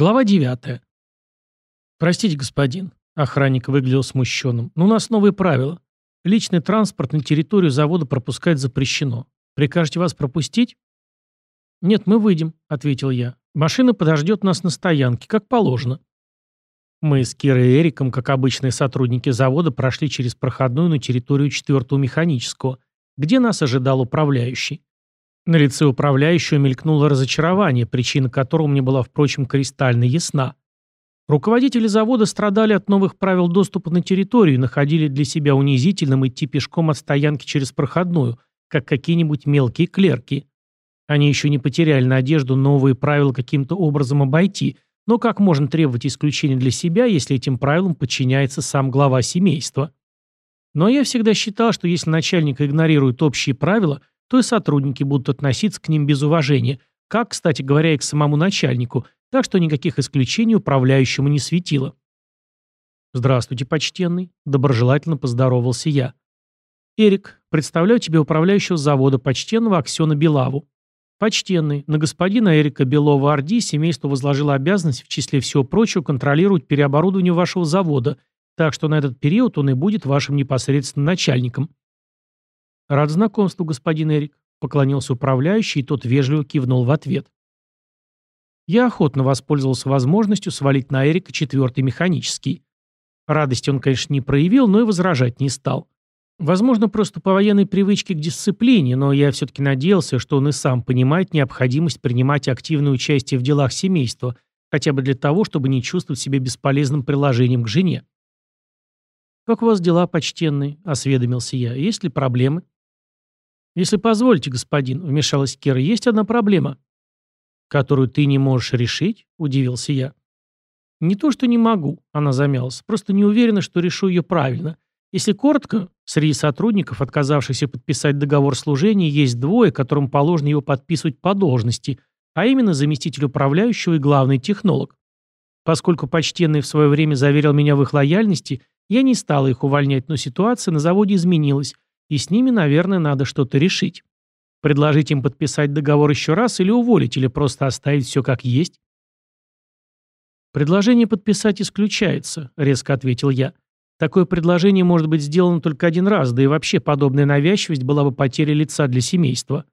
Глава 9. «Простите, господин», — охранник выглядел смущенным, — «но у нас новые правила. Личный транспорт на территорию завода пропускать запрещено. Прикажете вас пропустить?» «Нет, мы выйдем», — ответил я. «Машина подождет нас на стоянке, как положено». Мы с Кирой и Эриком, как обычные сотрудники завода, прошли через проходную на территорию 4-го механического, где нас ожидал управляющий. На лице управляющего мелькнуло разочарование, причина которого мне была, впрочем, кристально ясна. Руководители завода страдали от новых правил доступа на территорию и находили для себя унизительным идти пешком от стоянки через проходную, как какие-нибудь мелкие клерки. Они еще не потеряли надежду новые правила каким-то образом обойти, но как можно требовать исключения для себя, если этим правилам подчиняется сам глава семейства? Но я всегда считал, что если начальник игнорирует общие правила – то и сотрудники будут относиться к ним без уважения, как, кстати говоря, и к самому начальнику, так что никаких исключений управляющему не светило. «Здравствуйте, почтенный», — доброжелательно поздоровался я. «Эрик, представляю тебе управляющего завода почтенного Аксена Белаву. Почтенный, на господина Эрика Белова-Орди семейство возложило обязанность в числе всего прочего контролировать переоборудование вашего завода, так что на этот период он и будет вашим непосредственным начальником. «Рад знакомству, господин Эрик», — поклонился управляющий, и тот вежливо кивнул в ответ. Я охотно воспользовался возможностью свалить на Эрика четвертый механический. Радости он, конечно, не проявил, но и возражать не стал. Возможно, просто по военной привычке к дисциплине, но я все-таки надеялся, что он и сам понимает необходимость принимать активное участие в делах семейства, хотя бы для того, чтобы не чувствовать себя бесполезным приложением к жене. «Как у вас дела, почтенный?» – осведомился я. «Есть ли проблемы?» «Если позволите, господин», — вмешалась Кира, — «есть одна проблема». «Которую ты не можешь решить?» — удивился я. «Не то, что не могу», — она замялась, — «просто не уверена, что решу ее правильно. Если коротко, среди сотрудников, отказавшихся подписать договор служения, есть двое, которым положено его подписывать по должности, а именно заместитель управляющего и главный технолог. Поскольку почтенный в свое время заверил меня в их лояльности, я не стала их увольнять, но ситуация на заводе изменилась, и с ними, наверное, надо что-то решить. Предложить им подписать договор еще раз или уволить, или просто оставить все как есть? «Предложение подписать исключается», — резко ответил я. «Такое предложение может быть сделано только один раз, да и вообще подобная навязчивость была бы потерей лица для семейства.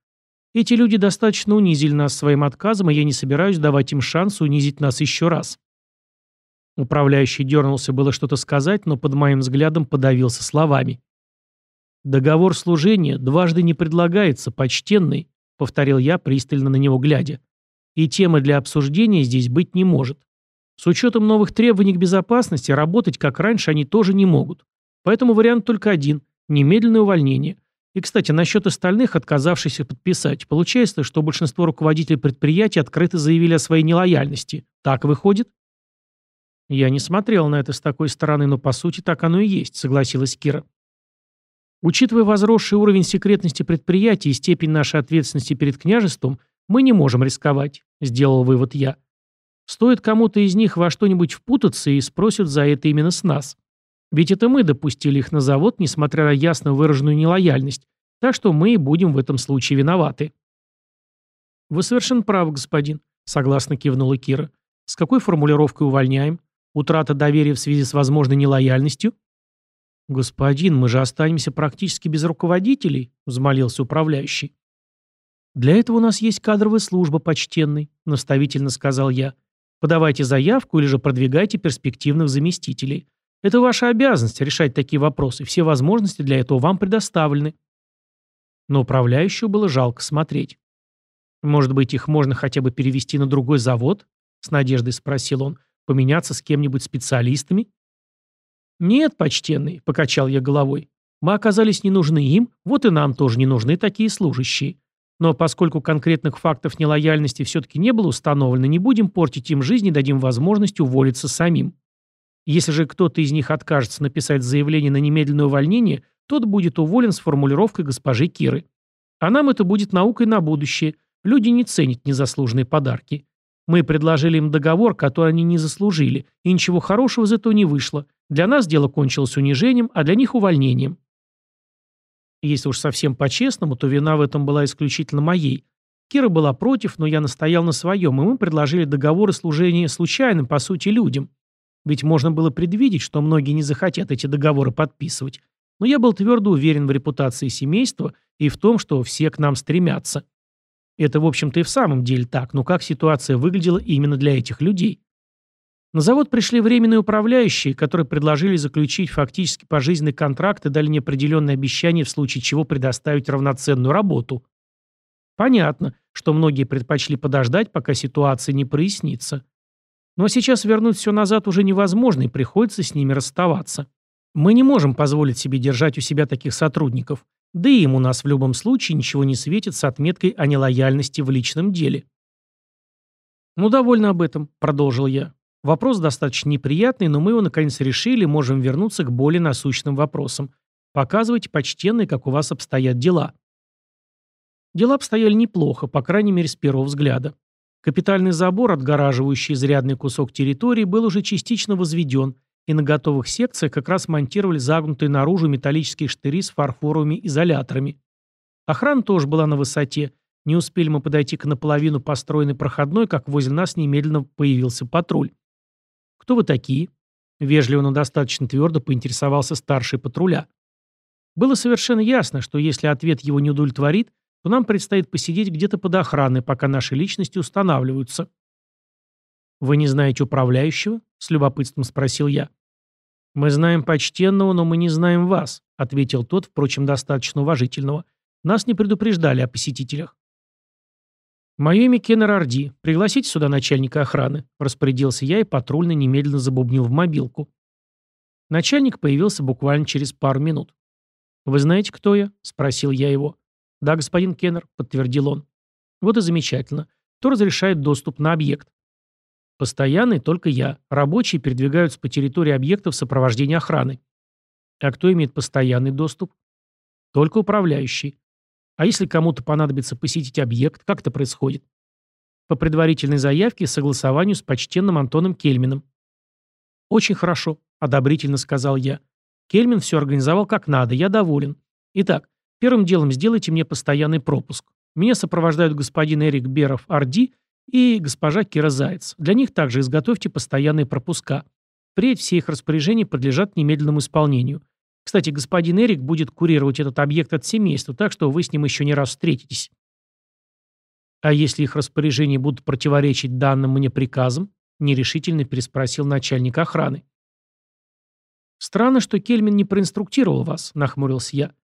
Эти люди достаточно унизили нас своим отказом, и я не собираюсь давать им шанс унизить нас еще раз». Управляющий дернулся было что-то сказать, но под моим взглядом подавился словами. «Договор служения дважды не предлагается, почтенный», — повторил я, пристально на него глядя. «И темы для обсуждения здесь быть не может. С учетом новых требований к безопасности, работать как раньше они тоже не могут. Поэтому вариант только один – немедленное увольнение. И, кстати, насчет остальных, отказавшихся подписать, получается, что большинство руководителей предприятий открыто заявили о своей нелояльности. Так выходит? Я не смотрел на это с такой стороны, но по сути так оно и есть, согласилась Кира. Учитывая возросший уровень секретности предприятия и степень нашей ответственности перед княжеством, мы не можем рисковать, сделал вывод я. Стоит кому-то из них во что-нибудь впутаться и спросят за это именно с нас. Ведь это мы допустили их на завод, несмотря на ясно выраженную нелояльность, так что мы и будем в этом случае виноваты. «Вы совершенно правы, господин», — согласно кивнула Кира. «С какой формулировкой увольняем? Утрата доверия в связи с возможной нелояльностью?» «Господин, мы же останемся практически без руководителей», — взмолился управляющий. «Для этого у нас есть кадровая служба, почтенный», — наставительно сказал я. «Подавайте заявку или же продвигайте перспективных заместителей. Это ваша обязанность решать такие вопросы. Все возможности для этого вам предоставлены». Но управляющему было жалко смотреть. «Может быть, их можно хотя бы перевести на другой завод?» — с надеждой спросил он. «Поменяться с кем-нибудь специалистами?» «Нет, почтенный», — покачал я головой. «Мы оказались не нужны им, вот и нам тоже не нужны такие служащие. Но поскольку конкретных фактов нелояльности все-таки не было установлено, не будем портить им жизнь и дадим возможность уволиться самим. Если же кто-то из них откажется написать заявление на немедленное увольнение, тот будет уволен с формулировкой госпожи Киры. А нам это будет наукой на будущее. Люди не ценят незаслуженные подарки. Мы предложили им договор, который они не заслужили, и ничего хорошего из этого не вышло. Для нас дело кончилось унижением, а для них увольнением. Если уж совсем по-честному, то вина в этом была исключительно моей. Кира была против, но я настоял на своем, и мы предложили договоры служения случайным, по сути, людям. Ведь можно было предвидеть, что многие не захотят эти договоры подписывать. Но я был твердо уверен в репутации семейства и в том, что все к нам стремятся. Это, в общем-то, и в самом деле так, но как ситуация выглядела именно для этих людей? На завод пришли временные управляющие, которые предложили заключить фактически пожизненный контракт и дали неопределенное обещание в случае чего предоставить равноценную работу. Понятно, что многие предпочли подождать, пока ситуация не прояснится. Но сейчас вернуть все назад уже невозможно и приходится с ними расставаться. Мы не можем позволить себе держать у себя таких сотрудников, да и им у нас в любом случае ничего не светит с отметкой о нелояльности в личном деле. «Ну, довольно об этом», — продолжил я. «Вопрос достаточно неприятный, но мы его наконец решили, можем вернуться к более насущным вопросам. Показывайте, почтенные, как у вас обстоят дела». Дела обстояли неплохо, по крайней мере, с первого взгляда. Капитальный забор, отгораживающий изрядный кусок территории, был уже частично возведен, и на готовых секциях как раз монтировали загнутые наружу металлические штыри с фарфоровыми изоляторами. Охрана тоже была на высоте. Не успели мы подойти к наполовину построенной проходной, как возле нас немедленно появился патруль. «Кто вы такие?» Вежливо, но достаточно твердо поинтересовался старший патруля. Было совершенно ясно, что если ответ его не удовлетворит, то нам предстоит посидеть где-то под охраной, пока наши личности устанавливаются. «Вы не знаете управляющего?» — с любопытством спросил я. «Мы знаем почтенного, но мы не знаем вас», — ответил тот, впрочем, достаточно уважительного. «Нас не предупреждали о посетителях». «Мое имя Кеннер Орди. Пригласите сюда начальника охраны», — распорядился я, и патрульный немедленно забубнил в мобилку. Начальник появился буквально через пару минут. «Вы знаете, кто я?» — спросил я его. «Да, господин Кеннер», — подтвердил он. «Вот и замечательно. Кто разрешает доступ на объект?» «Постоянный только я. Рабочие передвигаются по территории объекта в сопровождении охраны». «А кто имеет постоянный доступ?» «Только управляющий. А если кому-то понадобится посетить объект, как это происходит?» «По предварительной заявке и согласованию с почтенным Антоном Кельмином». «Очень хорошо», — одобрительно сказал я. «Кельмин все организовал как надо, я доволен. Итак, Первым делом сделайте мне постоянный пропуск. Меня сопровождают господин Эрик Беров Орди и госпожа Кира Заяц. Для них также изготовьте постоянные пропуска. Впредь все их распоряжения подлежат немедленному исполнению. Кстати, господин Эрик будет курировать этот объект от семейства, так что вы с ним еще не раз встретитесь. А если их распоряжения будут противоречить данным мне приказам? Нерешительно переспросил начальник охраны. Странно, что Кельмин не проинструктировал вас, нахмурился я.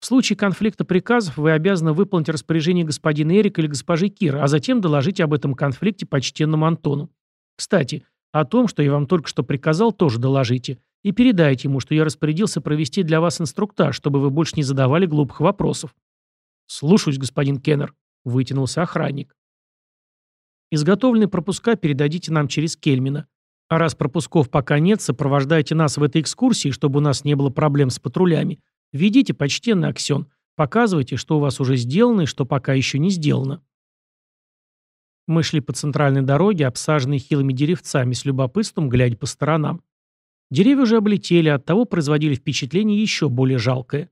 В случае конфликта приказов вы обязаны выполнить распоряжение господина Эрика или госпожи Кира, а затем доложить об этом конфликте почтенному Антону. Кстати, о том, что я вам только что приказал, тоже доложите. И передайте ему, что я распорядился провести для вас инструктаж, чтобы вы больше не задавали глупых вопросов. «Слушаюсь, господин Кеннер», — вытянулся охранник. «Изготовленные пропуска передадите нам через Кельмина. А раз пропусков пока нет, сопровождайте нас в этой экскурсии, чтобы у нас не было проблем с патрулями. Ведите, почтенный Аксен, показывайте, что у вас уже сделано и что пока еще не сделано. Мы шли по центральной дороге, обсаженной хилыми деревцами, с любопытством глядя по сторонам. Деревья уже облетели, оттого производили впечатление еще более жалкое.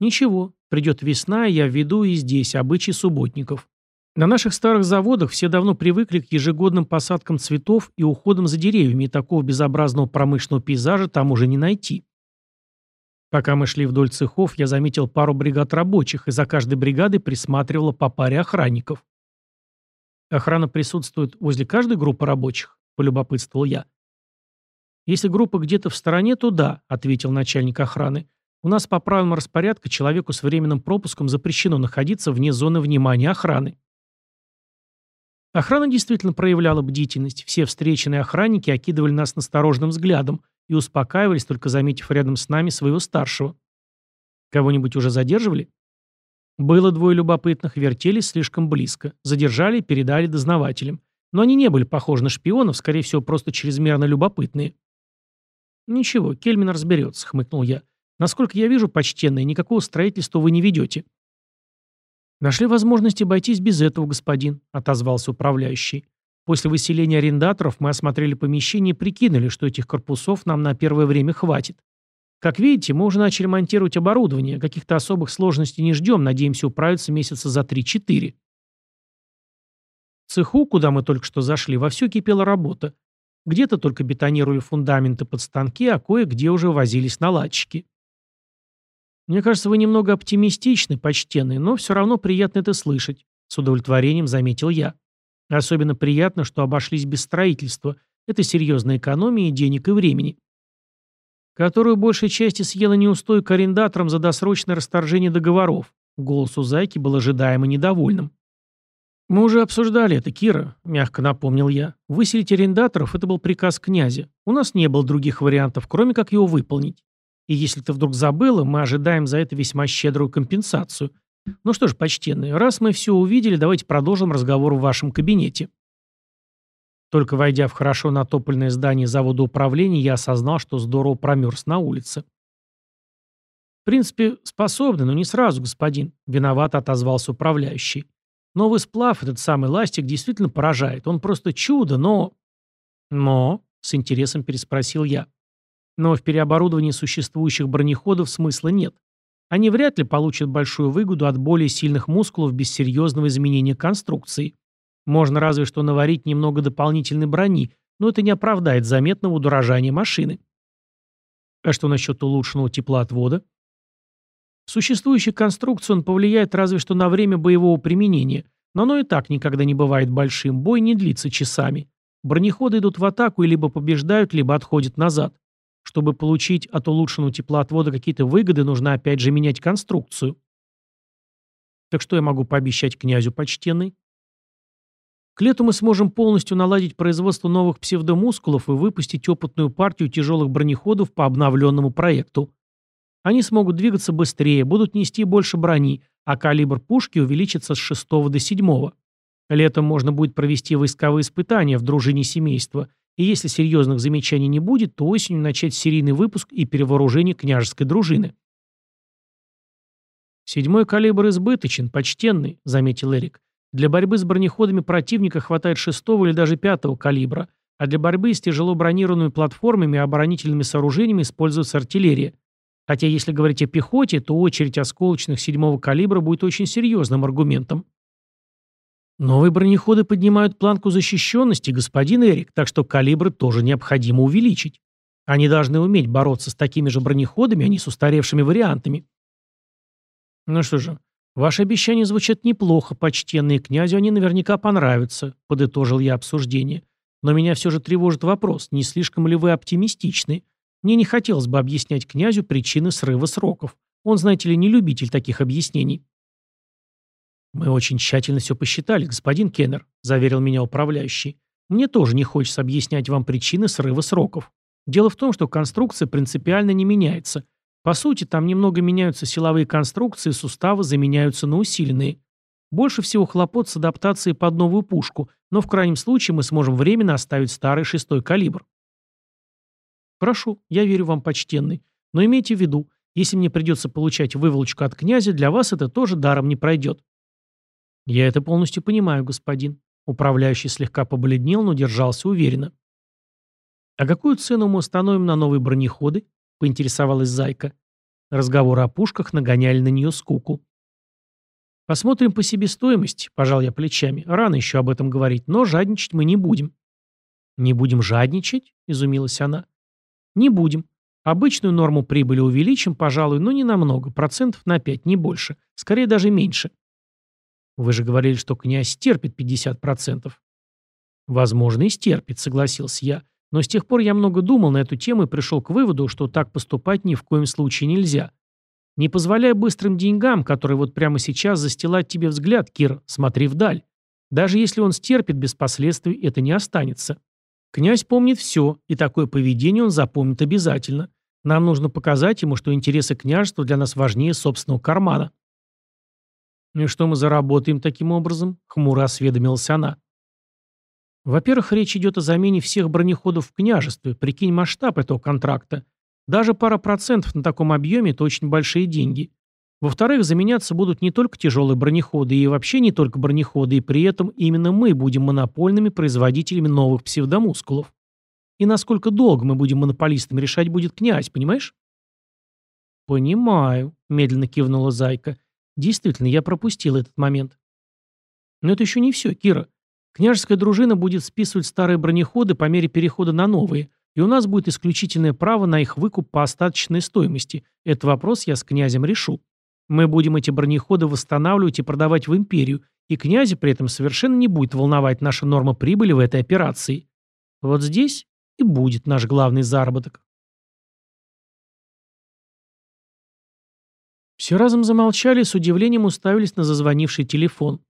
Ничего, придет весна, и я введу и здесь обычаи субботников. На наших старых заводах все давно привыкли к ежегодным посадкам цветов и уходам за деревьями, и такого безобразного промышленного пейзажа там уже не найти. Пока мы шли вдоль цехов, я заметил пару бригад рабочих, и за каждой бригадой присматривала по паре охранников. «Охрана присутствует возле каждой группы рабочих?» – полюбопытствовал я. «Если группа где-то в стороне, то да», – ответил начальник охраны. «У нас по правилам распорядка человеку с временным пропуском запрещено находиться вне зоны внимания охраны». Охрана действительно проявляла бдительность. Все встреченные охранники окидывали нас настороженным взглядом – и успокаивались, только заметив рядом с нами своего старшего. Кого-нибудь уже задерживали? Было двое любопытных, вертелись слишком близко. Задержали передали дознавателям. Но они не были похожи на шпионов, скорее всего, просто чрезмерно любопытные. «Ничего, Кельмин разберется», — хмыкнул я. «Насколько я вижу, почтенные, никакого строительства вы не ведете». «Нашли возможность обойтись без этого, господин», — отозвался управляющий. После выселения арендаторов мы осмотрели помещение и прикинули, что этих корпусов нам на первое время хватит. Как видите, мы уже начали монтировать оборудование, каких-то особых сложностей не ждем, надеемся управиться месяца за 3-4. В цеху, куда мы только что зашли, вовсю кипела работа. Где-то только бетонировали фундаменты под станки, а кое-где уже возились наладчики. Мне кажется, вы немного оптимистичны, почтенный, но все равно приятно это слышать, с удовлетворением заметил я. Особенно приятно, что обошлись без строительства. Это серьезная экономия денег и времени. Которую большей части съела неустойка арендаторам за досрочное расторжение договоров. Голос у Зайки был ожидаемо недовольным. «Мы уже обсуждали это, Кира», — мягко напомнил я. «Выселить арендаторов — это был приказ князя. У нас не было других вариантов, кроме как его выполнить. И если ты вдруг забыла, мы ожидаем за это весьма щедрую компенсацию. Ну что ж, почтенные, раз мы все увидели, давайте продолжим разговор в вашем кабинете». Только войдя в хорошо натопленное здание завода управления, я осознал, что здорово промерз на улице. «В принципе, способны, но не сразу, господин», — виновато отозвался управляющий. Новый сплав, этот самый ластик, действительно поражает. Он просто чудо, но... Но, с интересом переспросил я. Но в переоборудовании существующих бронеходов смысла нет. Они вряд ли получат большую выгоду от более сильных мускулов без серьезного изменения конструкции. Можно разве что наварить немного дополнительной брони, но это не оправдает заметного удорожания машины. А что насчет улучшенного теплоотвода? В существующей конструкции он повлияет разве что на время боевого применения, но оно и так никогда не бывает большим, бой не длится часами. Бронеходы идут в атаку и либо побеждают, либо отходят назад. Чтобы получить от улучшенного теплоотвода какие-то выгоды, нужно опять же менять конструкцию. Так что я могу пообещать князю почтенный? К лету мы сможем полностью наладить производство новых псевдомускулов и выпустить опытную партию тяжелых бронеходов по обновленному проекту. Они смогут двигаться быстрее, будут нести больше брони, а калибр пушки увеличится с 6 до 7. Летом можно будет провести войсковые испытания в дружине семейства, и если серьезных замечаний не будет, то осенью начать серийный выпуск и перевооружение княжеской дружины. «Седьмой калибр избыточен, почтенный», — заметил Эрик. «Для борьбы с бронеходами противника хватает шестого или даже пятого калибра, а для борьбы с тяжело бронированными платформами и оборонительными сооружениями используется артиллерия. Хотя если говорить о пехоте, то очередь осколочных седьмого калибра будет очень серьезным аргументом. Новые бронеходы поднимают планку защищенности, господин Эрик, так что калибры тоже необходимо увеличить. Они должны уметь бороться с такими же бронеходами, а не с устаревшими вариантами. Ну что же, ваши обещания звучат неплохо, почтенные князю, они наверняка понравятся, подытожил я обсуждение. Но меня все же тревожит вопрос, не слишком ли вы оптимистичны? Мне не хотелось бы объяснять князю причины срыва сроков. Он, знаете ли, не любитель таких объяснений. «Мы очень тщательно все посчитали, господин Кеннер», – заверил меня управляющий. «Мне тоже не хочется объяснять вам причины срыва сроков. Дело в том, что конструкция принципиально не меняется. По сути, там немного меняются силовые конструкции, суставы заменяются на усиленные. Больше всего хлопот с адаптацией под новую пушку, но в крайнем случае мы сможем временно оставить старый шестой калибр. Прошу, я верю вам, почтенный. Но имейте в виду, если мне придется получать выволочку от князя, для вас это тоже даром не пройдет. Я это полностью понимаю, господин. Управляющий слегка побледнел, но держался уверенно. «А какую цену мы установим на новые бронеходы?» — поинтересовалась Зайка. Разговоры о пушках нагоняли на нее скуку. «Посмотрим по себестоимости», — пожал я плечами. «Рано еще об этом говорить, но жадничать мы не будем». «Не будем жадничать?» — изумилась она. Не будем. Обычную норму прибыли увеличим, пожалуй, но не намного, процентов на 5, не больше. Скорее даже меньше. Вы же говорили, что князь терпит 50%. Возможно, и стерпит, согласился я. Но с тех пор я много думал на эту тему и пришел к выводу, что так поступать ни в коем случае нельзя. Не позволяй быстрым деньгам, которые вот прямо сейчас застилать тебе взгляд, Кир, смотри вдаль. Даже если он стерпит без последствий, это не останется. Князь помнит все, и такое поведение он запомнит обязательно. Нам нужно показать ему, что интересы княжества для нас важнее собственного кармана. «И что мы заработаем таким образом?» — хмуро осведомилась она. «Во-первых, речь идет о замене всех бронеходов в княжестве. Прикинь масштаб этого контракта. Даже пара процентов на таком объеме – это очень большие деньги. Во-вторых, заменяться будут не только тяжелые бронеходы, и вообще не только бронеходы, и при этом именно мы будем монопольными производителями новых псевдомускулов. И насколько долго мы будем монополистами решать будет князь, понимаешь? «Понимаю», — медленно кивнула Зайка. «Действительно, я пропустил этот момент». «Но это еще не все, Кира. Княжеская дружина будет списывать старые бронеходы по мере перехода на новые, и у нас будет исключительное право на их выкуп по остаточной стоимости. Этот вопрос я с князем решу. Мы будем эти бронеходы восстанавливать и продавать в империю, и князя при этом совершенно не будет волновать наша норма прибыли в этой операции. Вот здесь и будет наш главный заработок. Все разом замолчали и с удивлением уставились на зазвонивший телефон.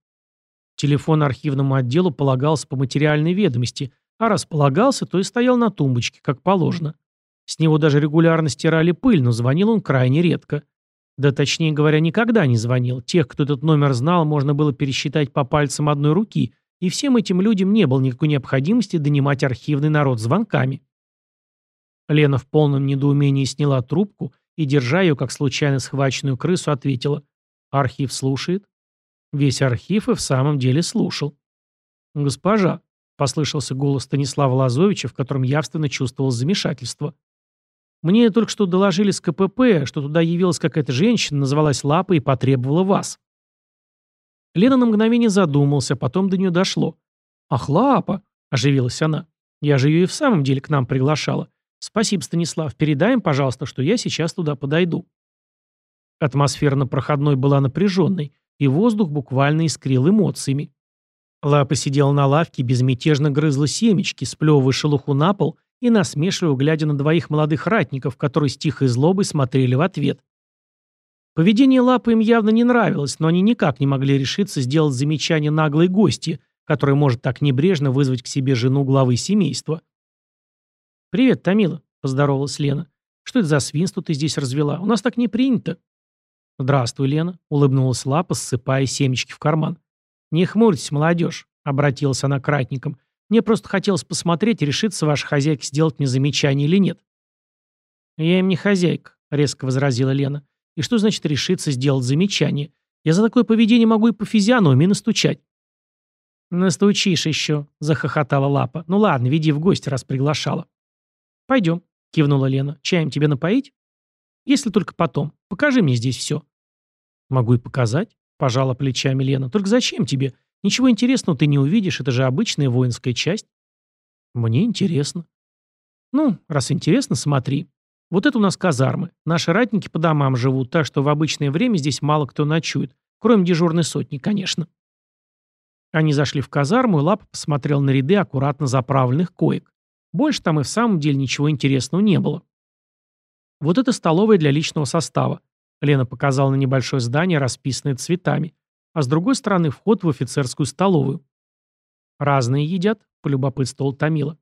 Телефон архивному отделу полагался по материальной ведомости, а раз полагался, то и стоял на тумбочке, как положено. С него даже регулярно стирали пыль, но звонил он крайне редко. Да точнее говоря, никогда не звонил. Тех, кто этот номер знал, можно было пересчитать по пальцам одной руки, и всем этим людям не было никакой необходимости донимать архивный народ звонками. Лена в полном недоумении сняла трубку и, держа ее как случайно схваченную крысу, ответила «Архив слушает». Весь архив и в самом деле слушал. «Госпожа», — послышался голос Станислава Лазовича, в котором явственно чувствовалось замешательство. Мне только что доложили с КПП, что туда явилась какая-то женщина, называлась Лапа и потребовала вас. Лена на мгновение задумался, потом до нее дошло. «Ах, Лапа!» – оживилась она. «Я же ее и в самом деле к нам приглашала. Спасибо, Станислав. Передай пожалуйста, что я сейчас туда подойду». Атмосфера на проходной была напряженной, и воздух буквально искрил эмоциями. Лапа сидела на лавке, безмятежно грызла семечки, сплевывая шелуху на пол и насмешливо глядя на двоих молодых ратников, которые с тихой злобой смотрели в ответ. Поведение Лапы им явно не нравилось, но они никак не могли решиться сделать замечание наглой гости, которая может так небрежно вызвать к себе жену главы семейства. «Привет, Томила», — поздоровалась Лена. «Что это за свинство ты здесь развела? У нас так не принято». «Здравствуй, Лена», — улыбнулась Лапа, ссыпая семечки в карман. «Не хмурьтесь, молодежь», — обратилась она к ратникам. Мне просто хотелось посмотреть, решится ваша хозяйка сделать мне замечание или нет. Я им не хозяйка, резко возразила Лена. И что значит решиться сделать замечание? Я за такое поведение могу и по физиономии настучать. «Настучишь еще», — захохотала Лапа. «Ну ладно, веди в гости, раз приглашала». «Пойдем», — кивнула Лена. «Чаем тебе напоить?» «Если только потом. Покажи мне здесь все». «Могу и показать», — пожала плечами Лена. «Только зачем тебе? Ничего интересного ты не увидишь, это же обычная воинская часть. Мне интересно. Ну, раз интересно, смотри. Вот это у нас казармы. Наши ратники по домам живут, так что в обычное время здесь мало кто ночует. Кроме дежурной сотни, конечно. Они зашли в казарму, и Лапа посмотрел на ряды аккуратно заправленных коек. Больше там и в самом деле ничего интересного не было. Вот это столовая для личного состава. Лена показала на небольшое здание, расписанное цветами а с другой стороны вход в офицерскую столовую. «Разные едят?» – полюбопытствовал Томила.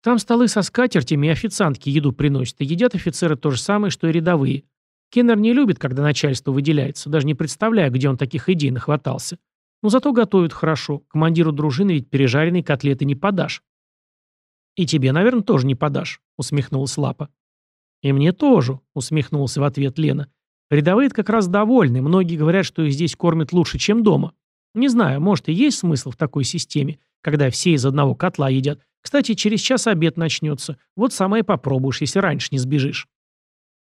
«Там столы со скатертями и официантки еду приносят, и едят офицеры то же самое, что и рядовые. Кеннер не любит, когда начальство выделяется, даже не представляя, где он таких идей нахватался. Но зато готовят хорошо. Командиру дружины ведь пережаренные котлеты не подашь». «И тебе, наверное, тоже не подашь», — усмехнулась Лапа. «И мне тоже», — усмехнулся в ответ Лена. Рядовые как раз довольны, многие говорят, что их здесь кормят лучше, чем дома. Не знаю, может и есть смысл в такой системе, когда все из одного котла едят. Кстати, через час обед начнется. Вот сама и попробуешь, если раньше не сбежишь.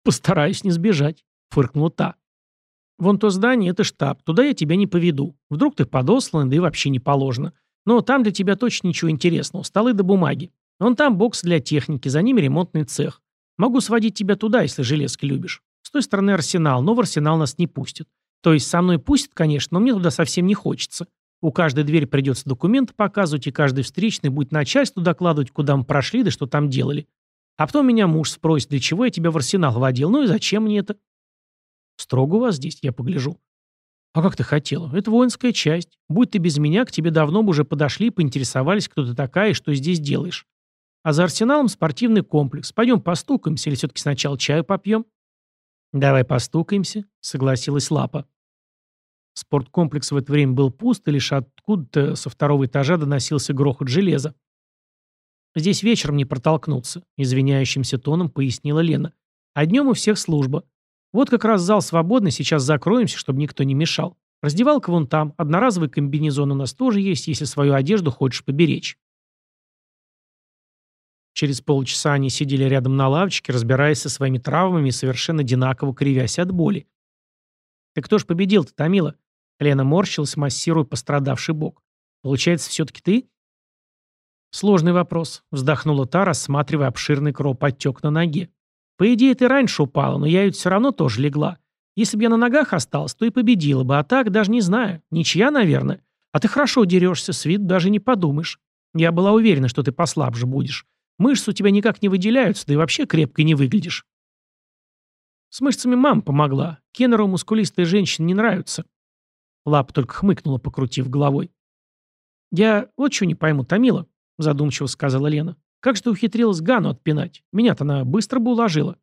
Постараюсь не сбежать, фыркнула та. Вон то здание — это штаб, туда я тебя не поведу. Вдруг ты подослан, да и вообще не положено. Но там для тебя точно ничего интересного, столы до бумаги. Вон там бокс для техники, за ними ремонтный цех. Могу сводить тебя туда, если железки любишь. С той стороны арсенал, но в арсенал нас не пустят. То есть со мной пустят, конечно, но мне туда совсем не хочется. У каждой двери придется документы показывать, и каждый встречный будет начальству докладывать, куда мы прошли, да что там делали. А потом меня муж спросит, для чего я тебя в арсенал водил, ну и зачем мне это? Строго у вас здесь, я погляжу. А как ты хотела? Это воинская часть. Будь ты без меня, к тебе давно бы уже подошли поинтересовались, кто ты такая и что здесь делаешь. А за арсеналом спортивный комплекс. Пойдем постукаемся или все-таки сначала чаю попьем? «Давай постукаемся», — согласилась Лапа. Спорткомплекс в это время был пуст, и лишь откуда-то со второго этажа доносился грохот железа. «Здесь вечером не протолкнуться», — извиняющимся тоном пояснила Лена. «А днем у всех служба. Вот как раз зал свободный, сейчас закроемся, чтобы никто не мешал. Раздевалка вон там, одноразовый комбинезон у нас тоже есть, если свою одежду хочешь поберечь». Через полчаса они сидели рядом на лавочке, разбираясь со своими травмами и совершенно одинаково кривясь от боли. «Ты кто ж победил-то, Томила?» Лена морщилась, массируя пострадавший бок. Получается, все-таки ты?» «Сложный вопрос», — вздохнула та, рассматривая обширный кровоподтек на ноге. «По идее, ты раньше упала, но я ведь все равно тоже легла. Если бы я на ногах осталась, то и победила бы, а так даже не знаю. Ничья, наверное. А ты хорошо дерешься, с виду даже не подумаешь. Я была уверена, что ты послабже будешь. Мышцы у тебя никак не выделяются, да и вообще крепко не выглядишь». «С мышцами мама помогла. Кеннеру мускулистые женщины не нравятся». Лап только хмыкнула, покрутив головой. «Я вот что не пойму, Томила задумчиво сказала Лена. Как же ты ухитрилась Гану отпинать? Меня-то она быстро бы уложила.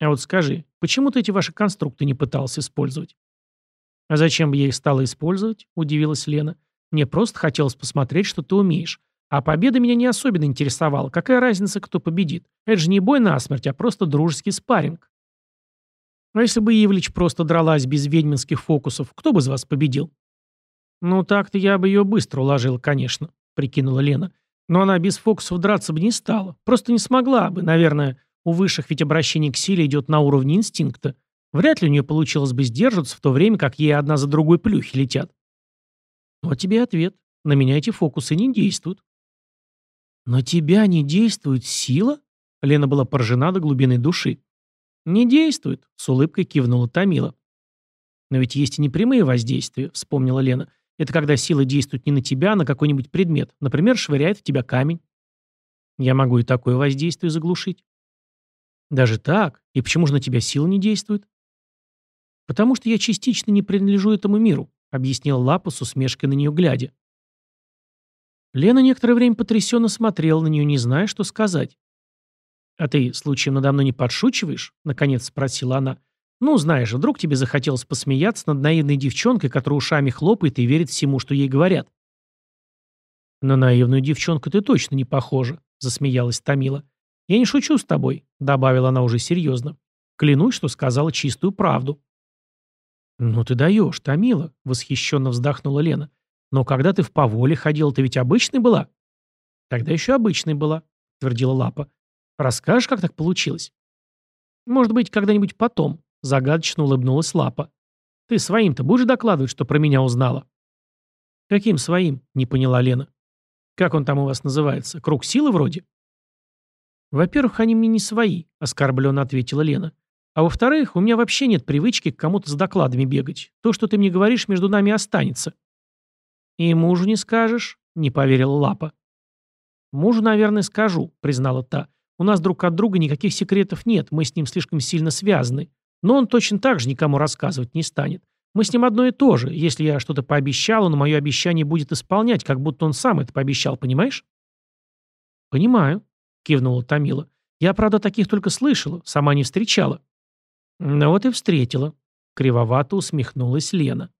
А вот скажи, почему ты эти ваши конструкты не пытался использовать? А зачем бы я их стала использовать? Удивилась Лена. Мне просто хотелось посмотреть, что ты умеешь. А победа меня не особенно интересовала. Какая разница, кто победит? Это же не бой насмерть, а просто дружеский спарринг. А если бы Ивлич просто дралась без ведьминских фокусов, кто бы из вас победил? Ну так-то я бы ее быстро уложил, конечно. — прикинула Лена. «Но она без фокусов драться бы не стала. Просто не смогла бы. Наверное, у высших ведь обращение к силе идет на уровне инстинкта. Вряд ли у нее получилось бы сдерживаться в то время, как ей одна за другой плюхи летят». «Вот тебе ответ. На меня эти фокусы не действуют». «На тебя не действует сила?» Лена была поражена до глубины души. «Не действует», — с улыбкой кивнула Томила. «Но ведь есть и непрямые воздействия», — вспомнила Лена. Это когда сила действует не на тебя, а на какой-нибудь предмет. Например, швыряет в тебя камень. Я могу и такое воздействие заглушить. Даже так? И почему же на тебя сила не действует? Потому что я частично не принадлежу этому миру, объяснил Лапа с усмешкой на нее глядя. Лена некоторое время потрясенно смотрела на нее, не зная, что сказать. «А ты, случаем, надо мной не подшучиваешь?» — наконец спросила она. Ну, знаешь, вдруг тебе захотелось посмеяться над наивной девчонкой, которая ушами хлопает и верит всему, что ей говорят. На наивную девчонку ты точно не похожа, засмеялась Томила. Я не шучу с тобой, добавила она уже серьезно. Клянусь, что сказала чистую правду. «Ну ты даешь, Томила», — восхищенно вздохнула Лена. «Но когда ты в поволе ходила, ты ведь обычной была?» «Тогда еще обычной была», — твердила Лапа. «Расскажешь, как так получилось?» «Может быть, когда-нибудь потом», Загадочно улыбнулась Лапа. «Ты своим-то будешь докладывать, что про меня узнала?» «Каким своим?» — не поняла Лена. «Как он там у вас называется? Круг силы вроде?» «Во-первых, они мне не свои», — оскорбленно ответила Лена. «А во-вторых, у меня вообще нет привычки к кому-то с докладами бегать. То, что ты мне говоришь, между нами останется». «И мужу не скажешь?» — не поверила Лапа. «Мужу, наверное, скажу», — признала та. «У нас друг от друга никаких секретов нет, мы с ним слишком сильно связаны. Но он точно так же никому рассказывать не станет. Мы с ним одно и то же. Если я что-то пообещал, он мое обещание будет исполнять, как будто он сам это пообещал, понимаешь? Понимаю, кивнула Томила. Я, правда, таких только слышала, сама не встречала. Ну вот и встретила. Кривовато усмехнулась Лена.